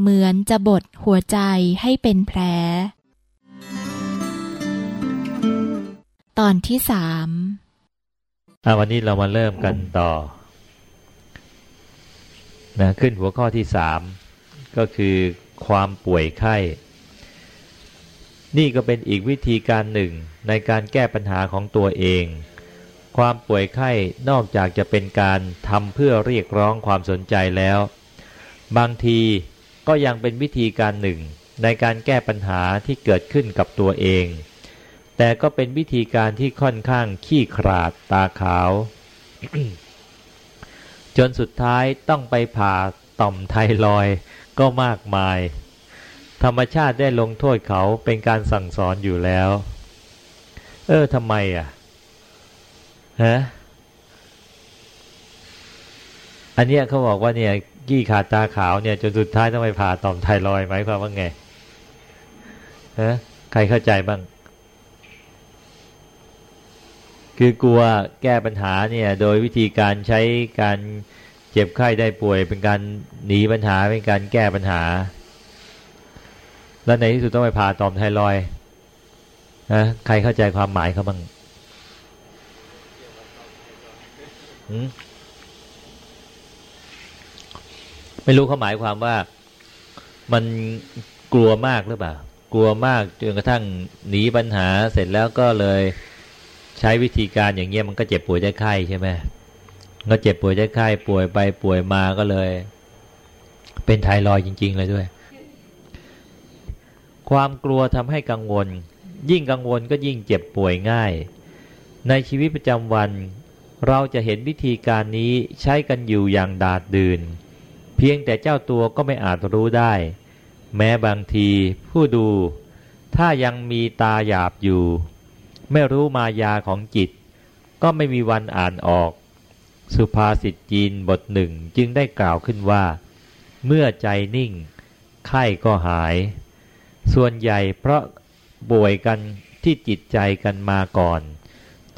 เหมือนจะบดหัวใจให้เป็นแผล ตอนที่สามวันนี้เรามาเริ่มกันต่อนะขึ้นหัวข้อที่สามก็คือความป่วยไข้ นี่ก็เป็นอีกวิธีการหนึ่งในการแก้ปัญหาของตัวเอง ความป่วยไข้นอกจากจะเป็นการทำเพื่อเรียกร้องความสนใจแล้ว บางที ก็ยังเป็นวิธีการหนึ่ง ในการแก้ปัญหาที่เกิดขึ้นกับตัวเอง แต่ก็เป็นวิธีการที่ค่อนข้างขี้ขลาดตาขาว จนสุดท้ายต้องไปผ่าต่อมไทรอยก็มากมาย ธรรมชาติได้ลงโทษเขาเป็นการสั่งสอนอยู่แล้ว เออทำไมอะฮะอันเนี้ยเขาบอกว่าเนี่ย กี้ขาดตาขาวเนี่ยจนสุดท้ายต้องไปผ่าต่อมไทรอยไหมความว่าไงฮะใครเข้าใจบ้าง คือกลัวแก้ปัญหาเนี่ย โดยวิธีการใช้การเจ็บไข้ได้ป่วย เป็นการหนีปัญหาเป็นการแก้ปัญหา แล้วในที่สุดต้องไปผ่าต่อมไทรอยนะใครเข้าใจความหมายเขาบ้าง ไม่รู้เขาหมายความว่ามันกลัวมากหรือเปล่า กลัวมากจนกระทั่งหนีปัญหาเสร็จแล้วก็เลยใช้วิธีการอย่างเงี้ยมันก็เจ็บป่วยได้ไข้ใช่ไหมก็เจ็บป่วยได้ไข้ป่วยไปป่วยมาก็เลย เป็นไทรอยจริง ๆ เลยด้วย ความกลัวทำให้กังวล ยิ่งกังวลก็ยิ่งเจ็บป่วยง่าย ในชีวิตประจำวัน เราจะเห็นวิธีการนี้ใช้กันอยู่อย่างดาดดื่น เพียงแต่เจ้าตัวก็ไม่อาจรู้ได้ แม้บางทีผู้ดู ถ้ายังมีตาหยาบอยู่ ไม่รู้มายาของจิต ก็ไม่มีวันอ่านออก สุภาษิตจีนบทหนึ่งจึงได้กล่าวขึ้นว่า เมื่อใจนิ่ง ไข้ก็หาย ส่วนใหญ่เพราะป่วยกันที่จิตใจกันมาก่อน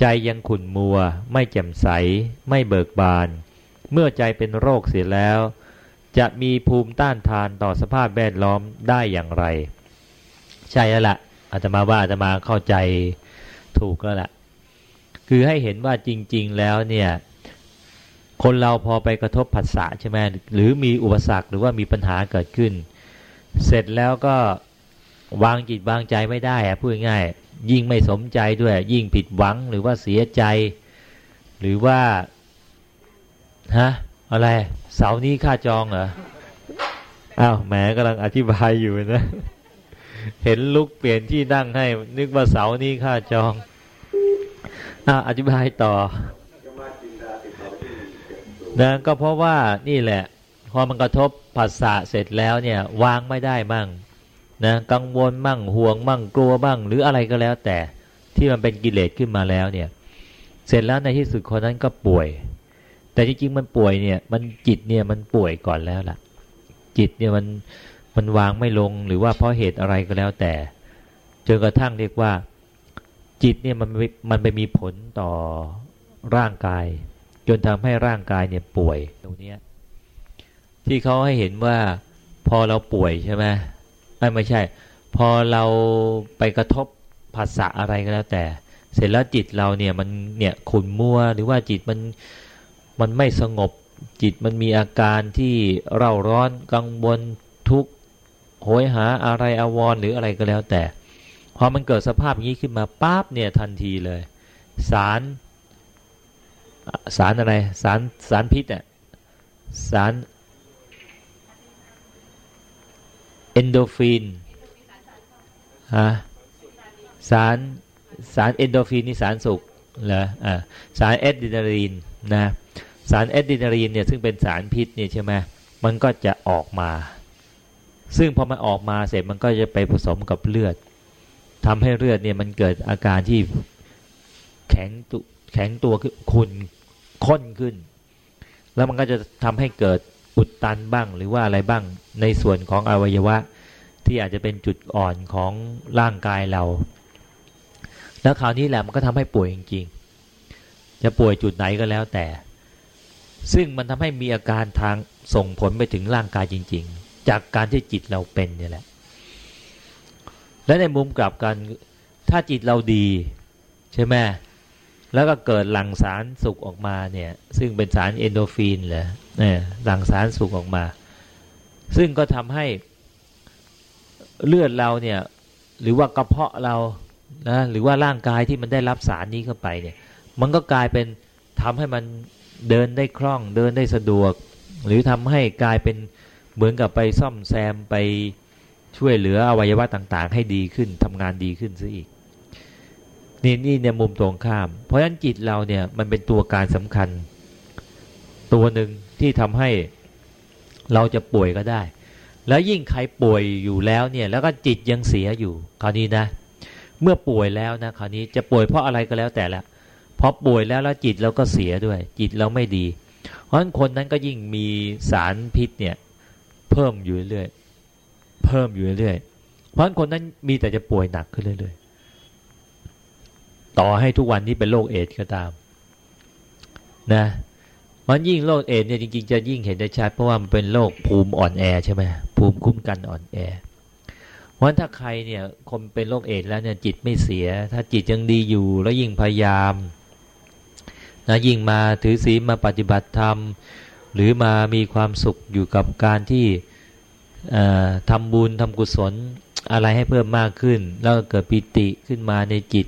ใจยังขุ่นมัว ไม่แจ่มใส ไม่เบิกบาน เมื่อใจเป็นโรคเสียแล้ว จะมีภูมิต้านทานต่อสภาพแวดล้อมได้อย่างไร ใช่แล้วละ่ะอาตมาว่าอาตมาเข้าใจถูกแล้วละ่ะ คือให้เห็นว่าจริง ๆ แล้วเนี่ย คนเราพอไปกระทบผัสสะใช่ไหมหรือมีอุปสรรคหรือว่ามีปัญหาเกิดขึ้น เสร็จแล้วก็วางจิตวางใจไม่ได้พูดง่าย ยิ่งไม่สมใจด้วย ยิ่งผิดหวังหรือว่าเสียใจ หรือว่าฮะ อะไร เสานี้ค่าจองเหรอ อ้าวแหมกำลังอธิบายอยู่นะ เห็นลุกเปลี่ยนที่นั่งให้ นึกว่าเสานี้ค่าจองอ่าอธิบายต่อนะก็เพราะว่านี่แหละ พอมันกระทบผัสสะเสร็จแล้วเนี่ยวางไม่ได้มั่งนะกังวลมั่งห่วงมั่งกลัวบ้าง หรืออะไรก็แล้วแต่ที่มันเป็นกิเลสขึ้นมาแล้วเนี่ย เสร็จแล้วในที่สุดคนนั้นก็ป่วย แต่จริงๆมันป่วยเนี่ย มันจิตเนี่ยมันป่วยก่อนแล้วล่ะ จิตเนี่ยมันมันวางไม่ลงหรือว่าเพราะเหตุอะไรก็แล้วแต่จนกระทั่งเรียกว่า จิตเนี่ยมันมันไปมีผลต่อร่างกาย จนทำให้ร่างกายเนี่ยป่วยตรงนี้ที่เขาให้เห็นว่าพอเราป่วยใช่ไหมไม่ไม่ใช่ พอเราไปกระทบภาษาอะไรก็แล้วแต่ เสร็จแล้วจิตเราเนี่ยมันเนี่ยขุนมัวหรือว่าจิตมัน มันไม่สงบจิตมันมีอาการที่เร่าร้อนกังวลทุกข์โหยหาอะไรอาวรหรืออะไรก็แล้วแต่พอมันเกิดสภาพอย่างนี้ขึ้นมาปั๊บเนี่ยทันทีเลย สารสารอะไรสารสารพิษอะสารเอนโดฟินฮะสารสารเอนโดฟินนี่สารสุขเหรออ่าสารเอดดินาลีนนะ สารแอดดินาลีนเนี่ยซึ่งเป็นสารพิษเนี่ยใช่ไหมมันก็จะออกมา ซึ่งพอมันออกมาเสร็จมันก็จะไปผสมกับเลือดทำให้เลือดเนี่ยมันเกิดอาการที่แข็งตุแข็งตัวขุ่นข้นขึ้น แล้วมันก็จะทำให้เกิดอุดตันบ้างหรือว่าอะไรบ้างในส่วนของอวัยวะ ที่อาจจะเป็นจุดอ่อนของร่างกายเรา แล้วคราวนี้แหละมันก็ทำให้ป่วยจริงๆ จะป่วยจุดไหนก็แล้วแต่ ซึ่งมันทำให้มีอาการทางส่งผลไปถึงร่างกายจริง ๆ จากการที่จิตเราเป็นเนี่ยแหละ และในมุมกลับกันถ้าจิตเราดีใช่ไหมแล้วก็เกิดหลั่งสารสุขออกมาเนี่ย ซึ่งเป็นสารเอนโดฟินเหรอเนี่ยหลั่งสารสุขออกมา ซึ่งก็ทำให้เลือดเราเนี่ย หรือว่ากระเพาะเรานะหรือว่าร่างกายที่มันได้รับสารนี้เข้าไปเนี่ย มันก็กลายเป็นทำให้มัน เดินได้คล่องเดินได้สะดวก หรือทำให้กลายเป็นเหมือนกับไปซ่อมแซมไปช่วยเหลืออวัยวะต่างๆ ให้ดีขึ้นทำงานดีขึ้นซะอีกนี่นี่เนี่ยมุมตรงข้าม เพราะฉะนั้นจิตเราเนี่ยมันเป็นตัวการสำคัญ ตัวหนึ่งที่ทำให้เราจะป่วยก็ได้ แล้วยิ่งใครป่วยอยู่แล้วเนี่ยแล้วก็จิตยังเสียอยู่ คราวนี้นะ เมื่อป่วยแล้วนะคราวนี้จะป่วยเพราะอะไรก็แล้วแต่ละ พอป่วยแล้วแล้วจิตเราก็เสียด้วย จิตเราไม่ดี เพราะฉะนั้นคนนั้นก็ยิ่งมีสารพิษเนี่ย เพิ่มอยู่เรื่อยเพิ่มอยู่เรื่อยเพราะฉะนั้นคนนั้นมีแต่จะป่วยหนักขึ้นเรื่อยๆต่อให้ทุกวันนี้เป็นโรคเอดก็ตาม นะมันยิ่งโรคเอดเนี่ยจริงๆจะยิ่งเห็นได้ชัดเพราะว่ามันเป็นโรคภูมิอ่อนแอใช่ไหมภูมิคุ้มกันอ่อนแอเพราะถ้าใครเนี่ยคนเป็นโรคเอดแล้วเนี่ยจิตไม่เสีย ถ้าจิตยังดีอยู่แล้วยิ่งพยายาม นะยิ่งมาถือศีลมาปฏิบัติธรรม หรือมามีความสุขอยู่กับการที่ทำบุญทำกุศลอะไรให้เพิ่มมากขึ้น แล้วเกิดปิติขึ้นมาในจิต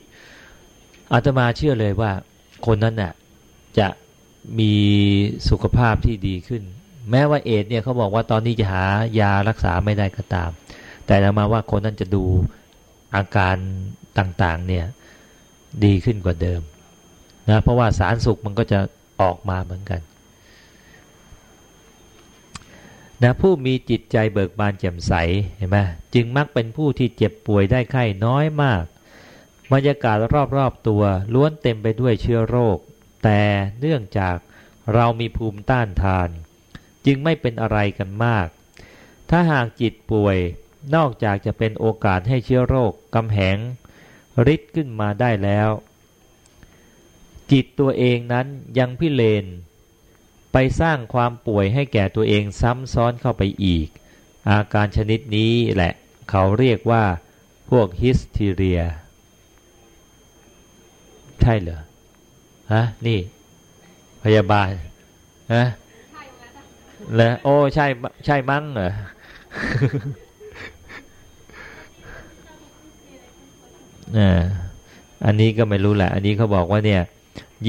อาตมาเชื่อเลยว่าคนนั้นน่ะจะมีสุขภาพที่ดีขึ้น แม้ว่าเอดเนี่ยเขาบอกว่าตอนนี้จะหายารักษาไม่ได้ก็ตาม แต่อาตมาว่าคนนั้นจะดูอาการต่างๆเนี่ยดีขึ้นกว่าเดิม นะเพราะว่าสารสุขมันก็จะออกมาเหมือนกันนะผู้มีจิตใจเบิกบานแจ่มใสเห็นไหมจึงมักเป็นผู้ที่เจ็บป่วยได้ไข้น้อยมากบรรยากาศรอบๆตัวล้วนเต็มไปด้วยเชื้อโรค แต่เนื่องจากเรามีภูมิต้านทาน จึงไม่เป็นอะไรกันมาก ถ้าหากจิตป่วยนอกจากจะเป็นโอกาสให้เชื้อโรคกำแหงริดขึ้นมาได้แล้ว จิตตัวเองนั้นยังพิเรนไปสร้างความป่วยให้แก่ตัวเองซ้ำซ้อนเข้าไปอีก อาการชนิดนี้แหละเขาเรียกว่า พวกฮิสทีเรีย ใช่เหรอฮะนี่ พยาบาลฮะแล้วโอ้ใช่ใช่มั้งเหรออ่าอันนี้ก็ไม่รู้แหละ อันนี้เขาบอกว่าเนี่ย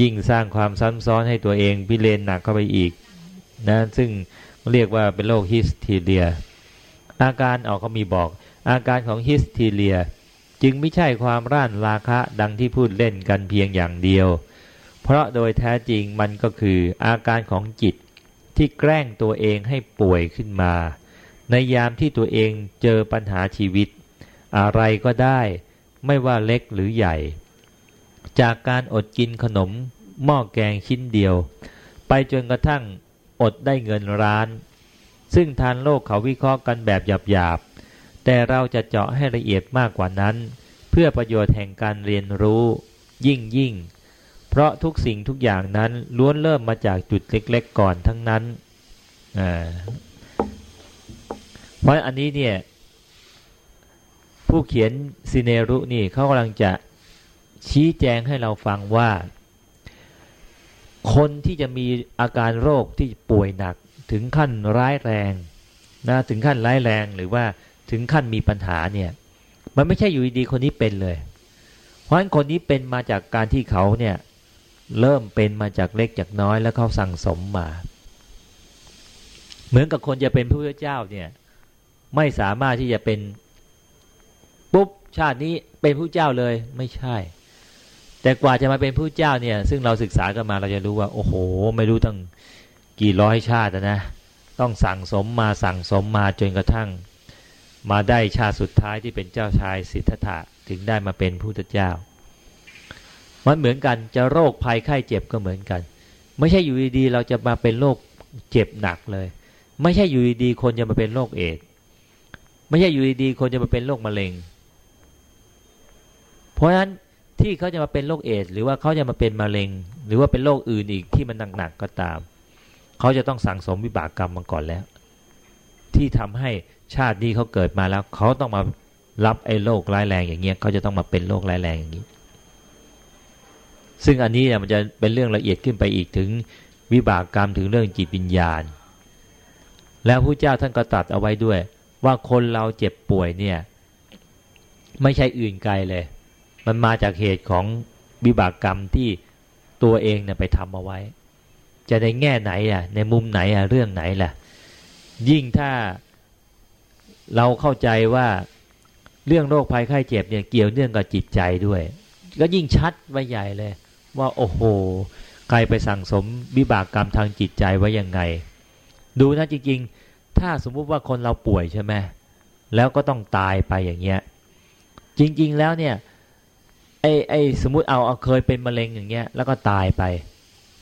ยิ่งสร้างความซ้ำซ้อนให้ตัวเองพิเรนหนักเข้าไปอีกนะซึ่งเรียกว่าเป็นโรคฮิสทีเรีย อาการออกเขามีบอก อาการของฮิสทีเรีย จึงไม่ใช่ความร่านราคะดังที่พูดเล่นกันเพียงอย่างเดียว เพราะโดยแท้จริงมันก็คืออาการของจิตที่แกล้งตัวเองให้ป่วยขึ้นมา ในยามที่ตัวเองเจอปัญหาชีวิต อะไรก็ได้ ไม่ว่าเล็กหรือใหญ่ จากการอดกินขนมหม้อแกงชิ้นเดียว ไปจนกระทั่งอดได้เงินร้าน ซึ่งทานโลกเขาวิเคราะห์กันแบบหยาบๆ แต่เราจะเจาะให้ละเอียดมากกว่านั้น เพื่อประโยชน์แห่งการเรียนรู้ยิ่งยิ่ง เพราะทุกสิ่งทุกอย่างนั้นล้วนเริ่มมาจากจุดเล็กๆก่อนทั้งนั้นเพราะอันนี้เนี่ยผู้เขียนซีเนรุนี่เขากำลังจะ ชี้แจงให้เราฟังว่า คนที่จะมีอาการโรคที่ป่วยหนักถึงขั้นร้ายแรงนะถึงขั้นร้ายแรงหรือว่าถึงขั้นมีปัญหาเนี่ย มันไม่ใช่อยู่ดีๆคนนี้เป็นเลย เพราะฉะนั้นคนนี้เป็นมาจากการที่เขาเนี่ยเริ่มเป็นมาจากเล็กจากน้อยแล้วเขาสั่งสมมา เหมือนกับคนจะเป็นพระพุทธเจ้าเนี่ย ไม่สามารถที่จะเป็นปุ๊บชาตินี้เป็นผู้เจ้าเลยไม่ใช่ แต่กว่าจะมาเป็นผู้เจ้าเนี่ย ซึ่งเราศึกษากันมาเราจะรู้ว่า โอ้โห ไม่รู้ตั้งกี่ร้อยชาตินะต้องสั่งสมมาสั่งสมมาจนกระทั่ง มาได้ชาติสุดท้ายที่เป็นเจ้าชายสิทธัตถะถึงได้มาเป็นผู้เจ้า มันเหมือนกันจะโรคภัยไข้เจ็บก็เหมือนกัน ไม่ใช่อยู่ดีๆเราจะมาเป็นโรคเจ็บหนักเลย ไม่ใช่อยู่ดีๆคนจะมาเป็นโรคเอดไม่ใช่อยู่ดีๆคนจะมาเป็นโรคมะเร็ง เพราะฉะนั้น ที่เขาจะมาเป็นโรคเอดหรือว่าเขาจะมาเป็นมะเร็ง หรือว่าเป็นโรคอื่นอีกที่มันหนักๆก็ตาม เขาจะต้องสั่งสมวิบากกรรมมาก่อนแล้ว ที่ทำให้ชาตินี้เขาเกิดมาแล้ว เขาต้องมารับไอ้โรคร้ายแรงอย่างเงี้ยเขาจะต้องมาเป็นโรคร้ายแรงอย่างนี้ ซึ่งอันนี้เนี่ยมันจะเป็นเรื่องละเอียดขึ้นไปอีกถึงวิบากกรรมถึงเรื่องจิตวิญญาณ แล้วพระเจ้าท่านก็ตรัสเอาไว้ด้วย ว่าคนเราเจ็บป่วยเนี่ย ไม่ใช่อื่นไกลเลย มันมาจากเหตุของวิบากกรรมที่ตัวเองเนี่ยไปทำเอาไว้ จะในแง่ไหนอะ ในมุมไหนอะเรื่องไหนล่ะ ยิ่งถ้าเราเข้าใจว่าเรื่องโรคภัยไข้เจ็บเนี่ยเกี่ยวเนื่องกับจิตใจด้วย ก็ยิ่งชัดไว้ใหญ่เลย ว่าโอ้โห ใครไปสั่งสมวิบากกรรมทางจิตใจไว้ยังไง ดูนะจริงๆ ถ้าสมมุติว่าคนเราป่วยใช่ไหมแล้วก็ต้องตายไปอย่างเงี้ย จริง ๆ แล้วเนี่ย ไอ้ไอ้สมมุติเอาเอาเคยเป็นมะเร็งอย่างเงี้ย แล้วก็ตายไป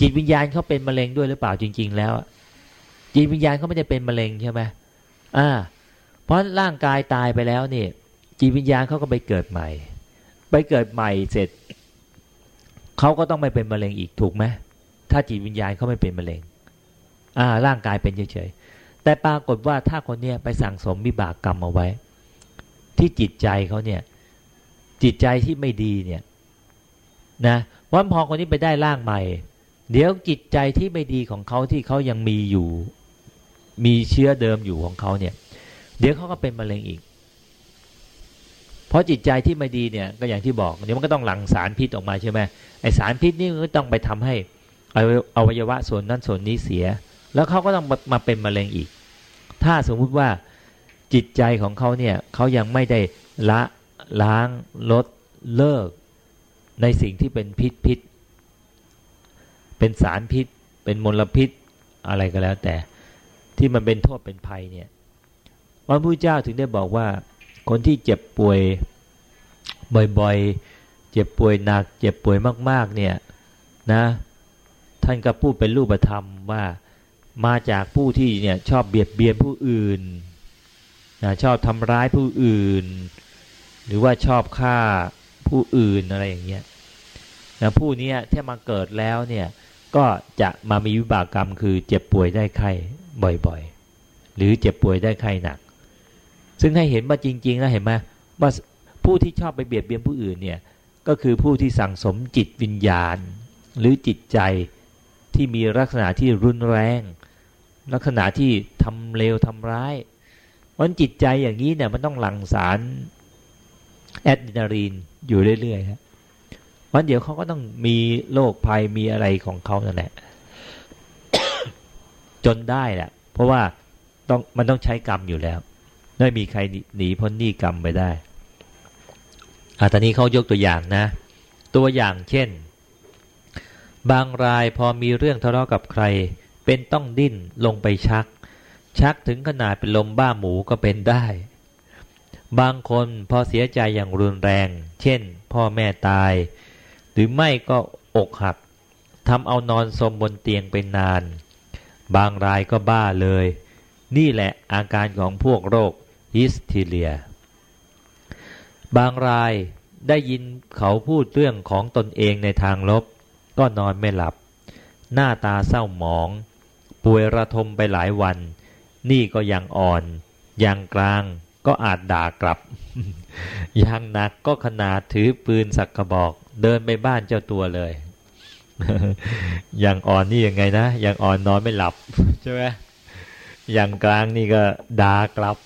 จิตวิญญาณเขาเป็นมะเร็งด้วยหรือเปล่าจริง ๆ แล้วจิตวิญญาณเขาไม่ได้เป็นมะเร็งใช่ไหมอ่า เพราะร่างกายตายไปแล้วเนี่ยจิตวิญญาณเขาก็ไปเกิดใหม่ ไปเกิดใหม่เสร็จเขาก็ต้องไม่เป็นมะเร็งอีกถูกไหมถ้าจิตวิญญาณเขาไม่เป็นมะเร็ง อ่า ร่างกายเป็นเฉยๆแต่ปรากฏว่าถ้าคนเนี้ยไปสั่งสมวิบากกรรมเอาไว้ ที่จิตใจเขาเนี่ย จิตใจที่ไม่ดีเนี่ยนะวันพอคนนี้ไปได้ร่างใหม่ เดี๋ยวจิตใจที่ไม่ดีของเขาที่เขายังมีอยู่ มีเชื้อเดิมอยู่ของเขาเนี่ย เดี๋ยวเขาก็เป็นมะเร็งอีก เพราะจิตใจที่ไม่ดีเนี่ยก็อย่างที่บอกเดี๋ยวมันก็ต้องหลั่งสารพิษออกมาใช่ไหมไอสารพิษนี่ก็ต้องไปทำให้อวัยวะส่วนนั้นส่วนนี้เสีย แล้วเขาก็ต้องมาเป็นมะเร็งอีก ถ้าสมมุติว่าจิตใจของเขาเนี่ยเขายังไม่ได้ละ ล้างลดเลิก ในสิ่งที่เป็นพิษพิษ เป็นสารพิษ เป็นมลพิษอะไรก็แล้วแต่ ที่มันเป็นโทษเป็นภัยเนี่ยพระพุทธเจ้าถึงได้บอกว่า คนที่เจ็บป่วยบ่อยๆ เจ็บป่วยหนัก เจ็บป่วยมากๆ เนี่ยนะ ท่านก็พูดเป็นรูปธรรมว่ามาจากผู้ที่เนี่ยชอบเบียดเบียนผู้อื่นนะชอบทำร้ายผู้อื่น หรือว่าชอบฆ่าผู้อื่นอะไรอย่างเงี้ยนะผู้นี้ถ้ามาเกิดแล้วเนี่ยก็จะมามีวิบากกรรมคือเจ็บป่วยได้ไข้บ่อยๆ หรือเจ็บป่วยได้ไข้หนัก ซึ่งให้เห็นว่าจริงๆแล้วเห็นไหมว่าผู้ที่ชอบไปเบียดเบียนผู้อื่นเนี่ยก็คือผู้ที่สั่งสมจิตวิญญาณ หรือจิตใจที่มีลักษณะที่รุนแรง ลักษณะที่ทำเลวทำร้ายวันจิตใจอย่างนี้เนี่ยมันต้องหลั่งสาร แอดรีนาลีนอยู่เรื่อยๆครับวันเดี๋ยวเขาก็ต้องมีโรคภัยมีอะไรของเขานั่นแหละ จนได้แหละเพราะว่าต้องมันต้องใช้กรรมอยู่แล้ว ไม่มีใครหนีพ้นหนี้กรรมไปได้อาตอนนี้เขายกตัวอย่างนะ ตัวอย่างเช่น บางรายพอมีเรื่องทะเลาะกับใคร เป็นต้องดิ้นลงไปชัก ชักถึงขนาดเป็นลมบ้าหมูก็เป็นได้ บางคนพอเสียใจอย่างรุนแรง เช่น พ่อแม่ตาย หรือไม่ก็อกหักทำเอานอนสมบนเตียงเป็นนาน บางรายก็บ้าเลย นี่แหละอาการของพวกโรคฮิสทีเลีย บางรายได้ยินเขาพูดเรื่องของตนเองในทางลบ ก็นอนไม่หลับ หน้าตาเศร้าหมอง ป่วยระทมไปหลายวัน นี่ก็ยังอ่อน ยังกลาง ก็อาจด่ากลับ อย่างหนักก็ขนาดถือปืนสักกระบอก เดินไปบ้านเจ้าตัวเลย อย่างอ่อนนี่ยังไงนะ อย่างอ่อนนอนไม่หลับใช่ไหมอย่างกลางนี่ก็ด่ากลับ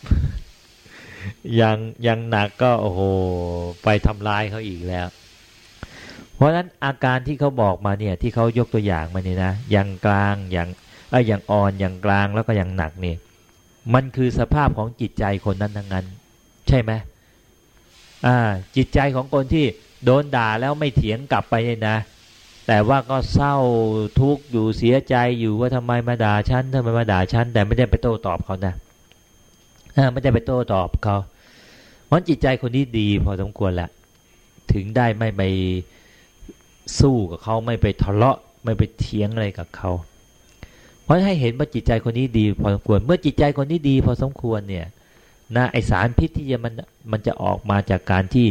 อย่างอย่างหนักก็โอ้โหไปทำลายเขาอีกแล้ว เพราะฉะนั้นอาการที่เขาบอกมาเนี่ย ที่เขายกตัวอย่างมาเนี่ยนะ อย่างกลางอย่างเอออย่างอ่อนอย่างกลางแล้วก็อย่างหนักเนี่ย มันคือสภาพของจิตใจคนนั้นทั้งนั้น ใช่ไหมอ่า จิตใจของคนที่โดนด่าแล้วไม่เถียงกลับไปเนี่ยนะ แต่ว่าก็เศร้าทุกข์อยู่เสียใจอยู่ว่าทำไมมาด่าฉันทำไมมาด่าฉันแต่ไม่ได้ไปโต้ตอบเขานะไม่ได้ไปโต้ตอบเขาเพราะจิตใจคนนี้ดีพอสมควรแหละถึงได้ไม่ไปสู้กับเขาไม่ไปทะเลาะไม่ไปเถียงอะไรกับเขา เพราะให้เห็นว่าจิตใจคนนี้ดีพอสมควร เมื่อจิตใจคนนี้ดีพอสมควรเนี่ยนะไอสารพิษที่จะมันมันจะออกมาจากการที่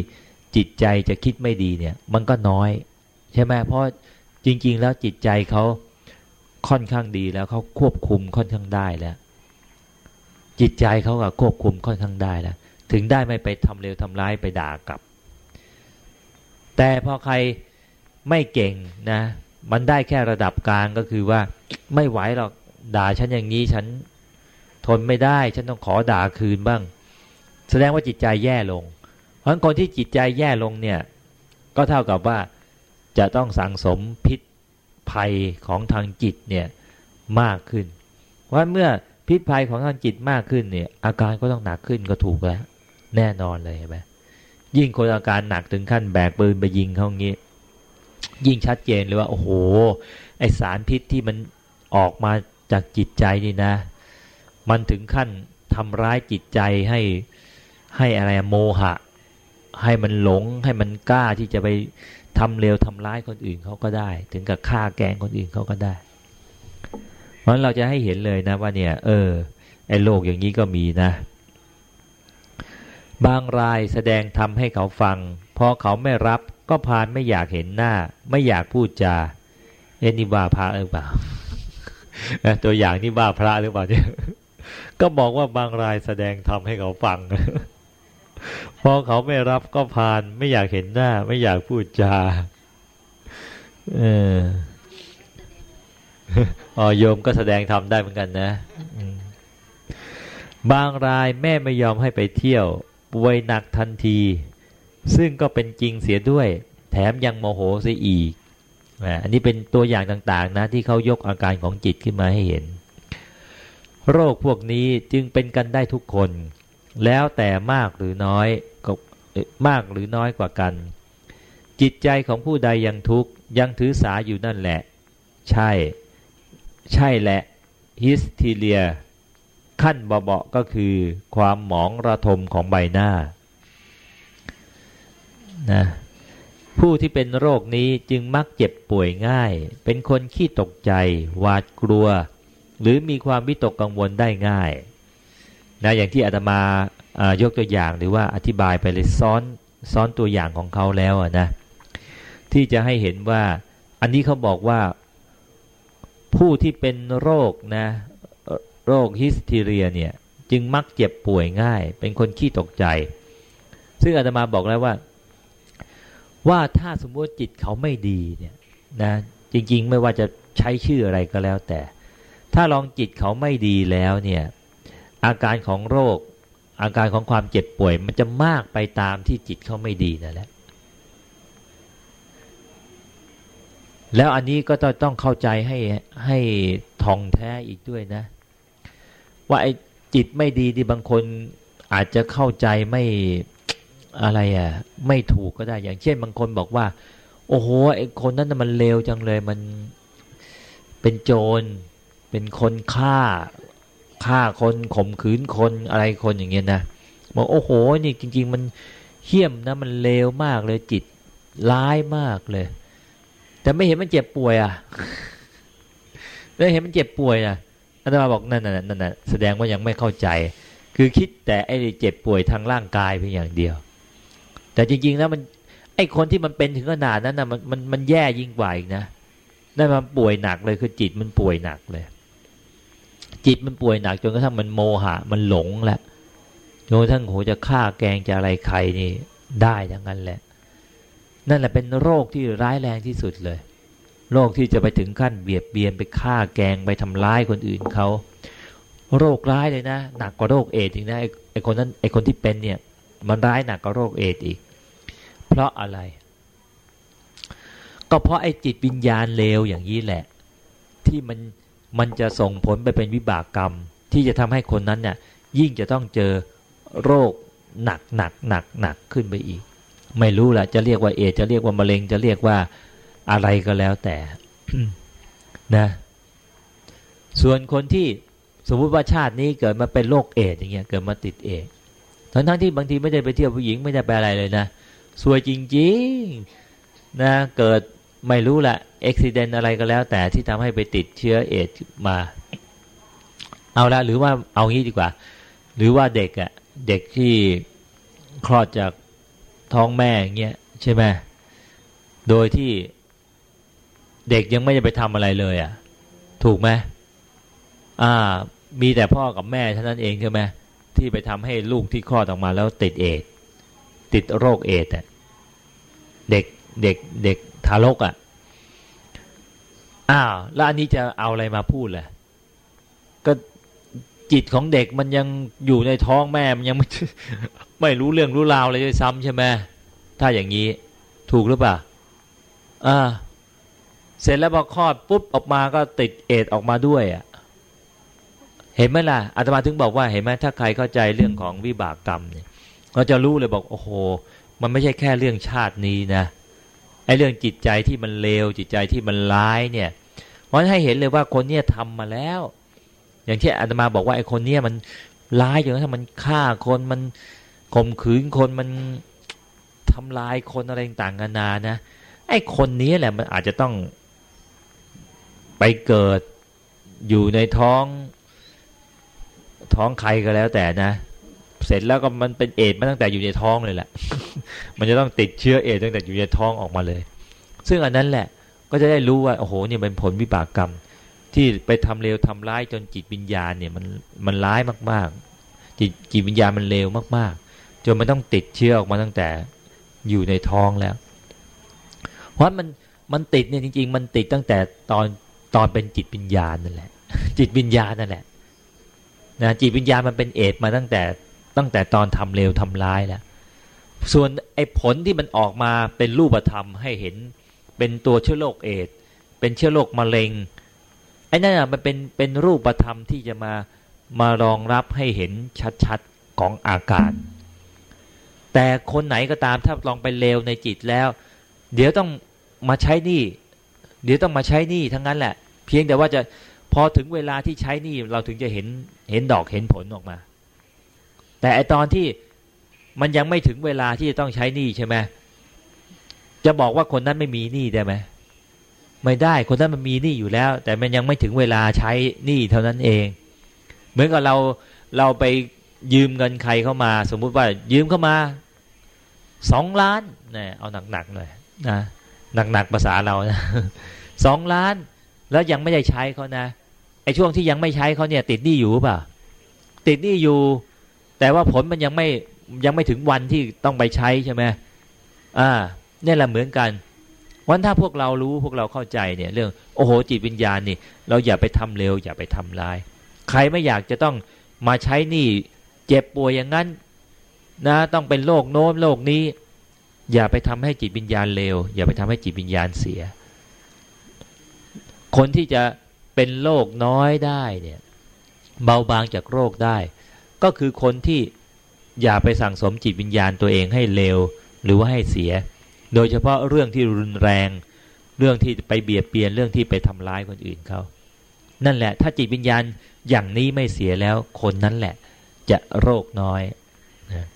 จิตใจจะคิดไม่ดีเนี่ย มันก็น้อย ใช่ไหมเพราะจริง ๆ แล้วจิตใจเขาค่อนข้างดีแล้วเขาควบคุมค่อนข้างได้แล้ว จิตใจเขาก็ควบคุมค่อนข้างได้แล้ว ถึงได้ไม่ไปทำเร็วทำร้ายไปด่ากลับ แต่พอใครไม่เก่งนะ มันได้แค่ระดับกลางก็คือว่า ไม่ไหวหรอกด่าฉันอย่างนี้ฉันทนไม่ได้ ฉันต้องขอด่าคืนบ้าง แสดงว่าจิตใจแย่ลง เพราะคนที่จิตใจแย่ลงเนี่ย ก็เท่ากับว่าจะต้องสั่งสมพิษภัยของทางจิตเนี่ยมากขึ้น เพราะเมื่อพิษภัยของทางจิตมากขึ้นเนี่ยอาการก็ต้องหนักขึ้นก็ถูกแล้ว แน่นอนเลยใช่ไหมยิ่งคนอาการหนักถึงขั้นแบกปืนไปยิงเขางี้ ยิ่งชัดเจนเลยว่า โอ้โห ไอสารพิษที่มัน ออกมาจากจิตใจนี่นะ มันถึงขั้นทำร้ายจิตใจให้ให้อะไรโมหะ ให้มันหลงให้มันกล้าที่จะไปทำเลวทำร้ายคนอื่นเขาก็ได้ ถึงกับฆ่าแกงคนอื่นเขาก็ได้ เพราะเราจะให้เห็นเลยนะว่าเนี่ย เออ ไอ้โลกอย่างนี้ก็มีนะ บางรายแสดงทำให้เขาฟัง พอเขาไม่รับก็พานไม่อยากเห็นหน้า ไม่อยากพูดจาเอ็นี่บ้าพระหรือเปล่า ตัวอย่างนี่บ้าพระหรือเปล่าเนี่ยก็บอกว่าบางรายแสดงทำให้เขาฟัง พอเขาไม่รับก็พาน ไม่อยากเห็นหน้า ไม่อยากพูดจาเอออโยมก็แสดงทำได้เหมือนกันนะบางรายแม่ไม่ยอมให้ไปเที่ยวป่วยหนักทันที ซึ่งก็เป็นจริงเสียด้วย แถมยังโมโหเสียอีก อันนี้เป็นตัวอย่างต่างๆนะที่เขายกอาการของจิตขึ้นมาให้เห็น โรคพวกนี้จึงเป็นกันได้ทุกคน แล้วแต่มากหรือน้อยก็มากหรือน้อยกว่ากัน จิตใจของผู้ใดยังทุกข์ยังถือสาอยู่นั่นแหละ ใช่ ใช่แหละฮิสทีเลีย ขั้นเบาๆก็คือความหมองระทมของใบหน้านะ ผู้ที่เป็นโรคนี้จึงมักเจ็บป่วยง่าย เป็นคนขี้ตกใจ หวาดกลัว หรือมีความวิตกกังวลได้ง่ายนะอย่างที่อาตมายกตัวอย่างหรือว่าอธิบายไปเลยซ้อนซ้อนตัวอย่างของเขาแล้วนะที่จะให้เห็นว่าอันนี้เขาบอกว่าผู้ที่เป็นโรคนะโรคฮิสทีเรียเนี่ยจึงมักเจ็บป่วยง่าย เป็นคนขี้ตกใจ ซึ่งอาตมาบอกแล้วว่า ว่าถ้าสมมติจิตเขาไม่ดีเนี่ยนะจริง ๆ ไม่ว่าจะใช้ชื่ออะไรก็แล้วแต่ ถ้าลองจิตเขาไม่ดีแล้วเนี่ยอาการของโรค อาการของความเจ็บป่วย มันจะมากไปตามที่จิตเขาไม่ดีนั่นแหละแล้วอันนี้ก็ต้องเข้าใจให้ให้ทองแท้อีกด้วยนะ ว่าไอ้จิตไม่ดีที่บางคนอาจจะเข้าใจไม่ อะไรอะไม่ถูกก็ได้ อย่างเช่นบางคนบอกว่า โอ้โหไอ้คนนั้นมันเลวจังเลยมันเป็นโจร เป็นคนฆ่าฆ่าคนข่มขืนคนอะไรคนอย่างเงี้ยนะบอกโอ้โหนี่จริง ๆ มันเหี้ยมนะมันเลวมากเลยจิตร้ายมากเลย แต่ไม่เห็นมันเจ็บป่วยอะแล้วเห็นมันเจ็บป่วยอะอาจารย์บอกนั่นน่ะนั่นน่ะแสดงว่ายังไม่เข้าใจ คือคิดแต่ไอ้เจ็บป่วยทางร่างกายเพียงอย่างเดียว แต่จริงๆแล้วมันไอคนที่มันเป็นถึงขนาดนั้นนะมันมันมันแย่ยิ่งกว่าอีกนะนั่นมันป่วยหนักเลยคือจิตมันป่วยหนักเลย จิตมันป่วยหนักจนกระทั่งมันโมหะ มันหลงแล้วจนกระทั่งโหจะฆ่าแกงจะอะไรใครนี่ได้ทั้งนั้นแหละ นั่นแหละเป็นโรคที่ร้ายแรงที่สุดเลย โรคที่จะไปถึงขั้นเบียดเบียนไปฆ่าแกงไปทำร้ายคนอื่นเขาโรคร้ายเลยนะ หนักกว่าโรคเอดอีกนะไอคนนั้นไอคนที่เป็นเนี่ย มันร้ายหนักกว่าโรคเอดอีก เพราะอะไร ก็เพราะไอ้จิตวิญญาณเลวอย่างนี้แหละ ที่มันมันจะส่งผลไปเป็นวิบากกรรม ที่จะทำให้คนนั้นเนี่ยยิ่งจะต้องเจอโรคหนักหนักหนักหนักขึ้นไปอีก ไม่รู้แหละจะเรียกว่าเอ จะเรียกว่ามะเร็งจะเรียกว่าอะไรก็แล้วแต่นะ ส่วนคนที่สมมุติว่าชาตินี้เกิดมาเป็นโรคเอดอย่างเงี้ยเกิดมาติดเอดทั้งทั้งที่บางทีไม่ได้ไปเที่ยวผู้หญิงไม่ได้ไปอะไรเลยนะ สวยจริงๆนะเกิดไม่รู้แหละอุบิเหตุอะไรก็แล้ว แต่ที่ทำให้ไปติดเชื้อเอดมา เอาละหรือว่าเอางี้ดีกว่า หรือว่าเด็กอะเด็กที่คลอดจากท้องแม่เงี้ยใช่ไหมโดยที่เด็กยังไม่ได้ไปทำอะไรเลยอะถูกไหมอ่า มีแต่พ่อกับแม่เท่านั้นเองใช่ไหมที่ไปทำให้ลูกที่คลอดออกมาแล้วติดเอด ติดโรคเอดอะเด็กเด็กเด็กทารกอะอ้าวแล้วอันนี้จะเอาอะไรมาพูดล่ะก็จิตของเด็กมันยังอยู่ในท้องแม่มันยังไม่ไม่รู้เรื่องรู้ราวเลยด้วยซ้ำใช่ไหมถ้าอย่างนี้ถูกหรือเปล่าอ่าเสร็จแล้วพอคลอดปุ๊บออกมาก็ติดเอดออกมาด้วยอะเห็นไหมล่ะอาตมาถึงบอกว่าเห็นไหมถ้าใครเข้าใจเรื่องของวิบากกรรมเนี่ย เราจะรู้เลยบอกโอ้โห มันไม่ใช่แค่เรื่องชาตินี้นะไอ้เรื่องจิตใจที่มันเลวจิตใจที่มันร้ายเนี่ยเพราะให้เห็นเลยว่าคนเนี้ยทำมาแล้ว อย่างที่อาตมาบอกว่าไอ้คนเนี้ยมันร้ายอย่างนั้นมันฆ่าคนมันข่มขืนคนมันทำลายคนอะไรต่างกันานานะไอ้คนนี้แหละมันอาจจะต้องไปเกิดอยู่ในท้องท้องใครก็แล้วแต่นะ เสร็จแล้วก็มันเป็นเอดมาตั้งแต่อยู่ในท้องเลยแหละ มันจะต้องติดเชื้อเอดตั้งแต่อยู่ในท้องออกมาเลย ซึ่งอันนั้นแหละก็จะได้รู้ว่าโอ้โหเนี่ยเป็นผลวิบากกรรม ที่ไปทำเลวทำร้ายจนจิตวิญญาณเนี่ยมันมันร้ายมากๆ จิตจิตวิญญาณมันเลวมากๆ จนมันต้องติดเชื้อออกมาตั้งแต่อยู่ในท้องแล้ว เพราะมันมันติดเนี่ยจริง ๆ มันติดตั้งแต่ตอนตอนเป็นจิตวิญญาณนั่นแหละ จิตวิญญาณนั่นแหละนะจิตวิญญาณมันเป็นเอดมาตั้งแต่ ตั้งแต่ตอนทำเลวทำร้ายแล้วส่วนไอ้ผลที่มันออกมาเป็นรูปธรรมให้เห็น เป็นตัวเชื้อโรคเอดเป็นเชื้อโรคมะเร็งไอ้นั่นอะมันเป็นเป็นรูปธรรมที่จะมามารองรับให้เห็นชัดๆของอาการ แต่คนไหนก็ตามถ้าลองไปเลวในจิตแล้ว เดี๋ยวต้องมาใช้นี่ เดี๋ยวต้องมาใช้นี่ทั้งนั้นแหละ เพียงแต่ว่าจะพอถึงเวลาที่ใช้นี่เราถึงจะเห็นเห็นดอกเห็นผลออกมา แต่ไอตอนที่มันยังไม่ถึงเวลาที่จะต้องใช้นี่ใช่ไหมจะบอกว่าคนนั้นไม่มีหนี้ได้ไหมไม่ได้คนนั้นมันมีหนี้อยู่แล้ว แต่มันยังไม่ถึงเวลาใช้หนี้เท่านั้นเอง เหมือนกับเราเราไปยืมเงินใครเข้ามา สมมุติว่ายืมเข้ามาสองล้านเนี่ยเอาหนักๆหน่อยนะหนักๆภาษาเรานะสองล้านแล้วยังไม่ได้ใช้เขานะไอ้ช่วงที่ยังไม่ใช้เขาเนี่ย ติดหนี้อยู่ป่ะติดหนี้อยู่ แต่ว่าผลมันยังไม่ยังไม่ถึงวันที่ต้องไปใช้ใช่ไหมอ่าเนี่ยแหละเหมือนกัน วันถ้าพวกเรารู้พวกเราเข้าใจเนี่ย เรื่องโอ้โหจิตวิญญาณนี่ เราอย่าไปทำเร็ว อย่าไปทำร้าย ใครไม่อยากจะต้องมาใช้นี้เจ็บป่วยอย่างนั้นนะต้องเป็นโรคโน้มโรคนี้ อย่าไปทำให้จิตวิญญาณเร็วอย่าไปทำให้จิตวิญญาณเสีย คนที่จะเป็นโรคน้อยได้เนี่ย เบาบางจากโรคได้ ก็คือคนที่อย่าไปสั่งสมจิตวิญญาณตัวเองให้เลวหรือว่าให้เสีย โดยเฉพาะเรื่องที่รุนแรง เรื่องที่ไปเบียดเบียนเรื่องที่ไปทำร้ายคนอื่นเขา นั่นแหละ ถ้าจิตวิญญาณอย่างนี้ไม่เสียแล้วคนนั้นแหละ จะโรคน้อยนะ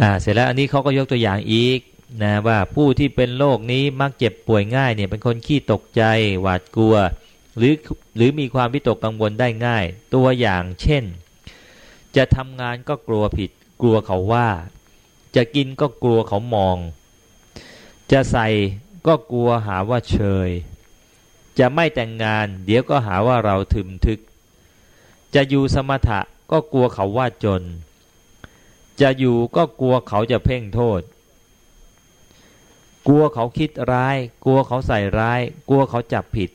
อ่าเสร็จแล้วอันนี้เขาก็ยกตัวอย่างอีกนะว่าผู้ที่เป็นโรคนี้มักเจ็บป่วยง่ายเนี่ยเป็นคนขี้ตกใจหวาดกลัว หรือหรือมีความวิตกกังวลได้ง่าย ตัวอย่างเช่น จะทำงานก็กลัวผิด กลัวเขาว่า จะกินก็กลัวเขามอง จะใส่ก็กลัวหาว่าเชย จะไม่แต่งงาน เดี๋ยวก็หาว่าเราถึมทึก จะอยู่สมถะก็กลัวเขาว่าจน จะอยู่ก็กลัวเขาจะเพ่งโทษ กลัวเขาคิดร้าย กลัวเขาใส่ร้าย กลัวเขาจับผิด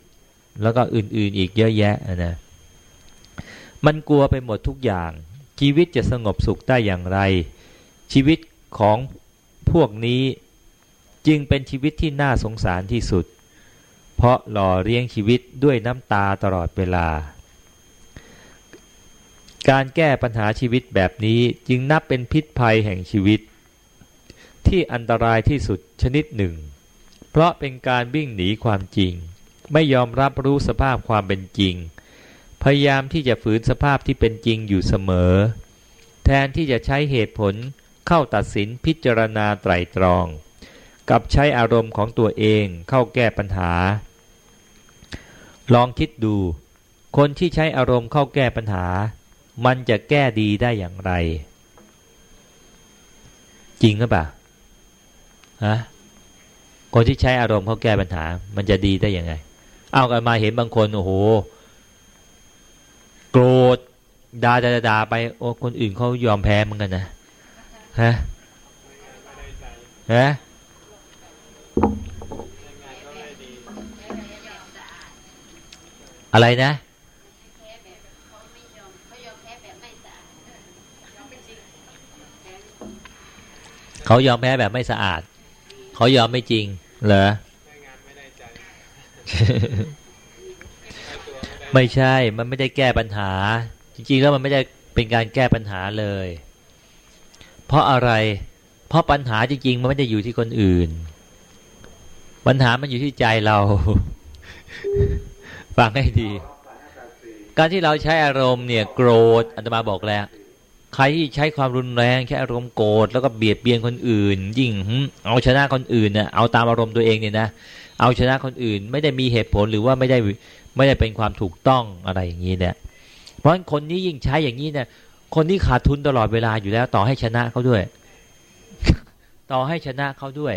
แล้วก็อื่นๆอีกเยอะแยะนะมันกลัวไปหมดทุกอย่าง ชีวิตจะสงบสุขได้อย่างไร ชีวิตของพวกนี้จึงเป็นชีวิตที่น่าสงสารที่สุด เพราะหล่อเลี้ยงชีวิตด้วยน้ำตาตลอดเวลา การแก้ปัญหาชีวิตแบบนี้จึงนับเป็นพิษภัยแห่งชีวิต ที่อันตรายที่สุดชนิดหนึ่ง เพราะเป็นการวิ่งหนีความจริง ไม่ยอมรับรู้สภาพความเป็นจริง พยายามที่จะฝืนสภาพที่เป็นจริงอยู่เสมอ แทนที่จะใช้เหตุผลเข้าตัดสินพิจารณาไตรตรอง กับใช้อารมณ์ของตัวเองเข้าแก้ปัญหา ลองคิดดู คนที่ใช้อารมณ์เข้าแก้ปัญหา มันจะแก้ดีได้อย่างไร จริงหรือเปล่าฮะคนที่ใช้อารมณ์เขาแก้ปัญหา มันจะดีได้ยังไง เอากันมาเห็นบางคนโอ้โหโกรธด่าด่าด่าไปโอ้คนอื่นเขายอมแพ้เหมือนกันนะฮะฮะอะไรนะเขายอมแพ้แบบไม่สะอาด เขายอมไม่จริง เหรอ ไม่ใช่ มันไม่ได้แก้ปัญหา จริงๆแล้วมันไม่ได้เป็นการแก้ปัญหาเลย เพราะอะไร เพราะปัญหาจริงๆ มันไม่ได้อยู่ที่คนอื่น ปัญหามันอยู่ที่ใจเราฟังให้ดี การที่เราใช้อารมณ์เนี่ยโกรธอัตมาบอกแล้ว ใครที่ใช้ความรุนแรงใช้อารมณ์โกรธแล้วก็เบียดเบียนคนอื่น ยิ่งเอาชนะคนอื่นเนี่ยเอาตามอารมณ์ตัวเองเนี่ยนะ เอาชนะคนอื่น ไม่ได้มีเหตุผลหรือว่าไม่ได้ไม่ได้เป็นความถูกต้องอะไรอย่างนี้เนี่ย เพราะฉะนั้นคนนี้ยิ่งใช้อย่างนี้เนี่ยคนที่ขาดทุนตลอดเวลาอยู่แล้วต่อให้ชนะเขาด้วย ต่อให้ชนะเขาด้วย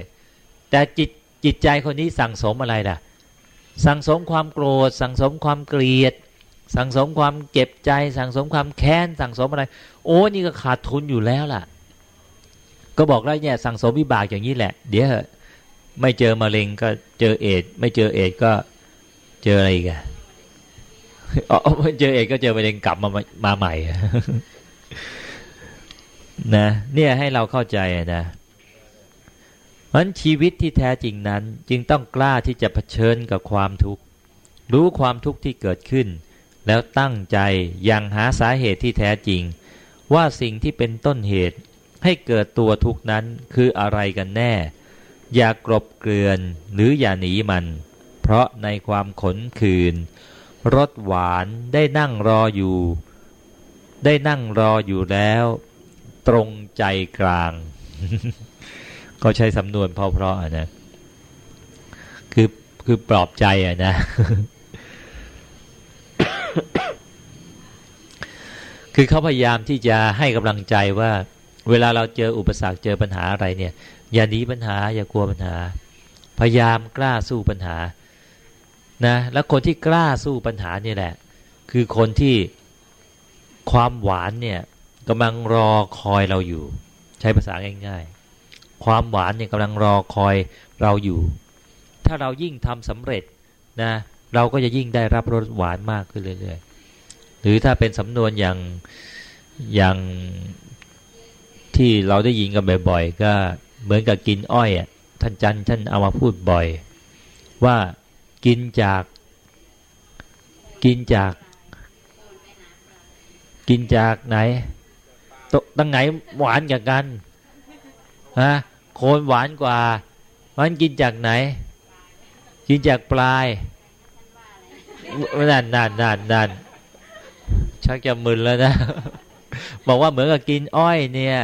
แต่จิตจิตใจคนนี้สั่งสมอะไรล่ะ สั่งสมความโกรธ สั่งสมความเกลียด สั่งสมความเจ็บใจ สั่งสมความแค้น สั่งสมอะไร โอ้นี่ก็ขาดทุนอยู่แล้วล่ะ ก็บอกแล้วเนี่ยสั่งสมวิบากอย่างนี้แหละ เดี๋ยว ไม่เจอมะเร็งก็เจอเอดไม่เจอเอดก็เจออะไรกันอ๋อเจอเอกก็เจอประเด็นกลับมามาใหม่นะเนี่ยให้เราเข้าใจนะเพราะชีวิตที่แท้จริงนั้น จึงต้องกล้าที่จะเผชิญกับความทุกข์ รู้ความทุกข์ที่เกิดขึ้น แล้วตั้งใจยังหาสาเหตุที่แท้จริง ว่าสิ่งที่เป็นต้นเหตุให้เกิดตัวทุกข์นั้นคืออะไรกันแน่ อย่ากรบเกลื่อนหรืออย่าหนีมัน เพราะในความขนคืนรสหวานได้นั่งรออยู่ ได้นั่งรออยู่แล้ว ตรงใจกลางเขาใช้สำนวนเพราะๆนะ คือคือปลอบใจอะนะ คือเขาพยายามที่จะให้กำลังใจว่า เวลาเราเจออุปสรรคเจอปัญหาอะไรเนี่ย อย่าหนีปัญหา อย่ากลัวปัญหา พยายามกล้าสู้ปัญหานะแล้วคนที่กล้าสู้ปัญหานี่แหละ คือคนที่ความหวานเนี่ยกำลังรอคอยเราอยู่ ใช้ภาษาง่ายๆ ความหวานเนี่ยกำลังรอคอยเราอยู่ ถ้าเรายิ่งทำสำเร็จนะเราก็จะยิ่งได้รับรสหวานมากขึ้นเรื่อยๆ หรือถ้าเป็นสำนวนอย่างอย่างที่เราได้ยินกันบ่อยๆ ก็ เหมือนกับกินอ้อยอะท่านจันท่านเอามาพูดบ่อย ว่ากินจาก กินจาก กินจากไหนตตั้งไหนหวานกว่ากันฮะโคนหวานกว่า มันกินจากไหน กินจากปลายนั่นนั่นนั่นนั่นชักจะมึนแล้วนะ บอกว่าเหมือนกับกินอ้อยเนี่ย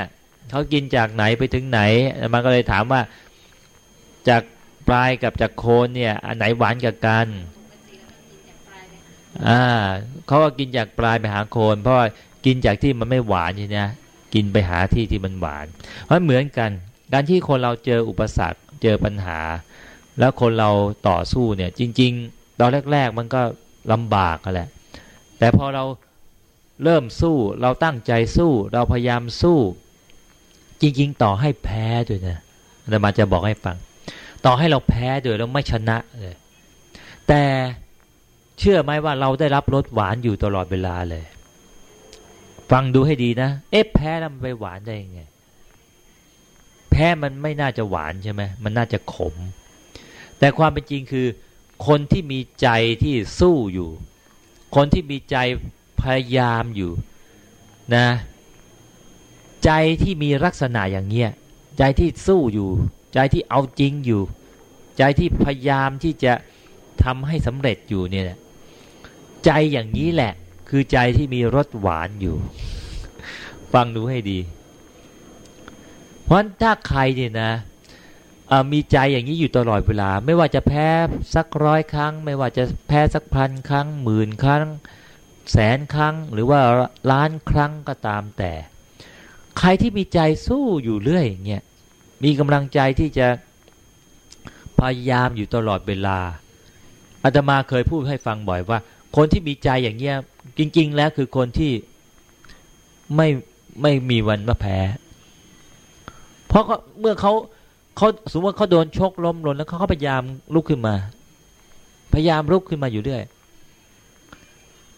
เขากินจากไหนไปถึงไหนมันก็เลยถามว่าจากปลายกับจากโคนเนี่ยอันไหนหวานกับกันอ่าเขาก็กินจากปลายไปหาโคน เพราะกินจากที่มันไม่หวานใช่ไหมกินไปหาที่ที่มันหวาน เพราะเหมือนกัน การที่คนเราเจออุปสรรคเจอปัญหา แล้วคนเราต่อสู้เนี่ย จริง ๆ ตอนแรก ๆ มันก็ลำบากกันแหละ แต่พอเราเริ่มสู้เราตั้งใจสู้ เราพยายามสู้ จริงๆต่อให้แพ้ด้วยนะแต่มาจะบอกให้ฟัง ต่อให้เราแพ้โดยเราไม่ชนะเลยแต่เชื่อไหมว่าเราได้รับรสหวานอยู่ตลอดเวลาเลย ฟังดูให้ดีนะ เอ๊ะแพ้แล้วมันไปหวานได้ยังไง แพ้มันไม่น่าจะหวานใช่ไหมมันน่าจะขม แต่ความเป็นจริงคือ คนที่มีใจที่สู้อยู่ คนที่มีใจพยายามอยู่นะ ใจที่มีลักษณะอย่างเงี้ยใจที่สู้อยู่ ใจที่เอาจริงอยู่ ใจที่พยายามที่จะทำให้สำเร็จอยู่เนี่ยใจอย่างนี้แหละ คือใจที่มีรสหวานอยู่ ฟังดูให้ดี เพราะถ้าใครเนี่ยนะมีใจอย่างนี้อยู่ตลอดเวลา ไม่ว่าจะแพ้สักร้อยครั้ง ไม่ว่าจะแพ้สักพันครั้งหมื่นครั้ง แสนครั้ง หรือว่าล้านครั้งก็ตามแต่ ใครที่มีใจสู้อยู่เรื่อยอย่างเงี้ยมีกำลังใจที่จะพยายามอยู่ตลอดเวลาอาตมาเคยพูดให้ฟังบ่อยว่า คนที่มีใจอย่างเงี้ยจริง ๆ แล้วคือคนที่ไม่ไม่มีวันมาแพ้ เพราะเมื่อเขาเขาสมมติว่าเขาโดนชกล้มลงแล้วเขาพยายามลุกขึ้นมา พยายามลุกขึ้นมาอยู่เรื่อย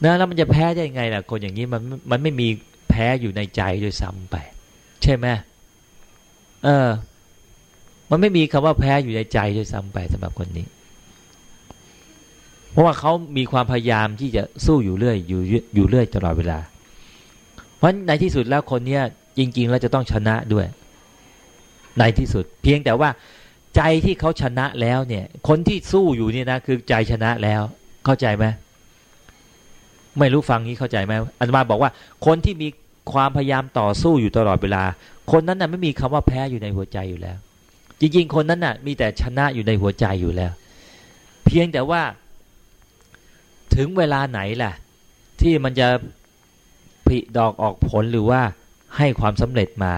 นะแล้วมันจะแพ้ได้ยังไงล่ะคนอย่างนี้มันมันไม่มี แพ้อยู่ในใจด้วยซ้ำไป ใช่ไหมเออ มันไม่มีคำว่าแพ้อยู่ในใจด้วยซ้ำไปสำหรับคนนี้ เพราะว่าเขามีความพยายามที่จะสู้อยู่เรื่อยอยู่อยู่เรื่อยตลอดเวลา เพราะในที่สุดแล้วคนเนี้ยจริง ๆ แล้วจะต้องชนะด้วย ในที่สุด เพียงแต่ว่าใจที่เขาชนะแล้วเนี่ย คนที่สู้อยู่เนี่ยนะคือใจชนะแล้ว เข้าใจไหม ไม่รู้ฟังนี้เข้าใจไหมอันมาบอกว่า คนที่มีความพยายามต่อสู้อยู่ตลอดเวลา คนนั้นน่ะไม่มีคำว่าแพ้อยู่ในหัวใจอยู่แล้ว จริง ๆ คนนั้นน่ะ มีแต่ชนะอยู่ในหัวใจอยู่แล้ว เพียงแต่ว่า ถึงเวลาไหนล่ะ ที่มันจะผลิดอกออกผลหรือว่าให้ความสำเร็จมา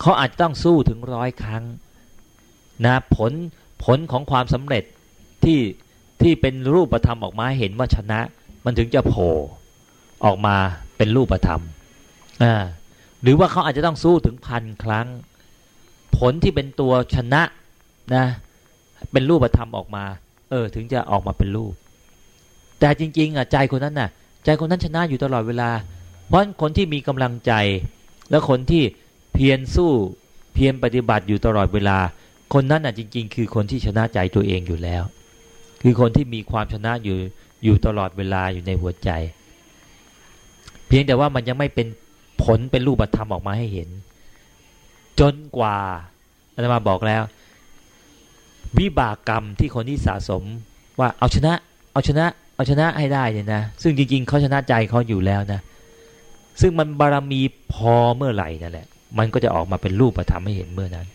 เขาอาจต้องสู้ถึงร้อยครั้ง นะผลผลของความสำเร็จที่ที่เป็นรูปธรรมออกมาเห็นว่าชนะ มันถึงจะโผล่ออกมาเป็นรูปธรรมอ่าหรือว่าเขาอาจจะต้องสู้ถึงพันครั้ง ผลที่เป็นตัวชนะนะ เป็นรูปธรรมออกมา เออ ถึงจะออกมาเป็นรูป แต่จริง ๆอะใจคนนั้นน่ะ ใจคนนั้นชนะอยู่ตลอดเวลา เพราะคนที่มีกำลังใจ และคนที่เพียรสู้เพียรปฏิบัติอยู่ตลอดเวลา คนนั้นน่ะจริง ๆ คือคนที่ชนะใจตัวเองอยู่แล้ว คือคนที่มีความชนะอยู่ อยู่ตลอดเวลาอยู่ในหัวใจ เพียงแต่ว่ามันยังไม่เป็นผลเป็นรูปธรรมออกมาให้เห็น จนกว่าอาจมาบอกแล้ว วิบากกรรมที่คนที่สะสมว่าเอาชนะ เอาชนะ เอาชนะให้ได้เนี่ยนะ ซึ่งจริง ๆเขาชนะใจเขาอยู่แล้วนะ ซึ่งมันบารมีพอเมื่อไหร่นั่นแหละ มันก็จะออกมาเป็นรูปธรรมให้เห็นเมื่อนั้น